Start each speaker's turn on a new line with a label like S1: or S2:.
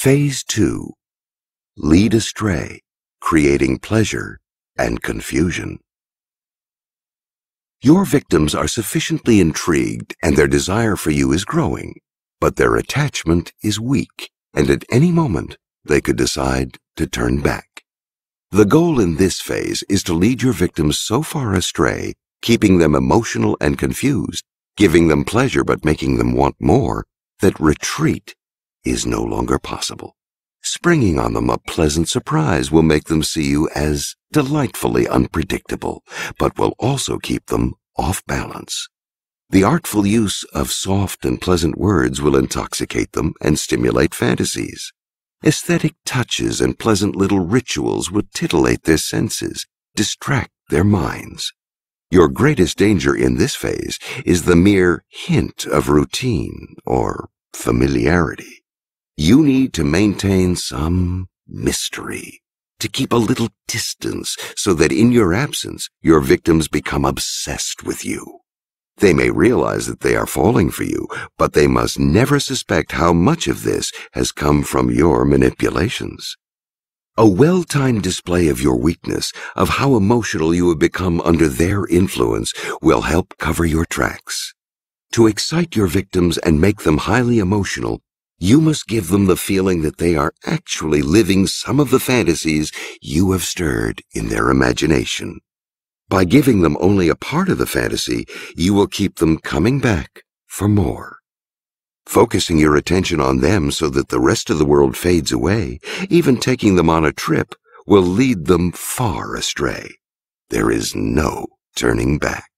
S1: Phase 2 Lead astray, creating pleasure and confusion. Your victims are sufficiently intrigued and their desire for you is growing, but their attachment is weak, and at any moment they could decide to turn back. The goal in this phase is to lead your victims so far astray, keeping them emotional and confused, giving them pleasure but making them want more, that retreat is no longer possible. Springing on them a pleasant surprise will make them see you as delightfully unpredictable, but will also keep them off balance. The artful use of soft and pleasant words will intoxicate them and stimulate fantasies. Aesthetic touches and pleasant little rituals will titillate their senses, distract their minds. Your greatest danger in this phase is the mere hint of routine or familiarity. You need to maintain some mystery, to keep a little distance so that in your absence, your victims become obsessed with you. They may realize that they are falling for you, but they must never suspect how much of this has come from your manipulations. A well-timed display of your weakness, of how emotional you have become under their influence, will help cover your tracks. To excite your victims and make them highly emotional, you must give them the feeling that they are actually living some of the fantasies you have stirred in their imagination. By giving them only a part of the fantasy, you will keep them coming back for more. Focusing your attention on them so that the rest of the world fades away, even taking them on a trip, will lead them far astray. There is no turning back.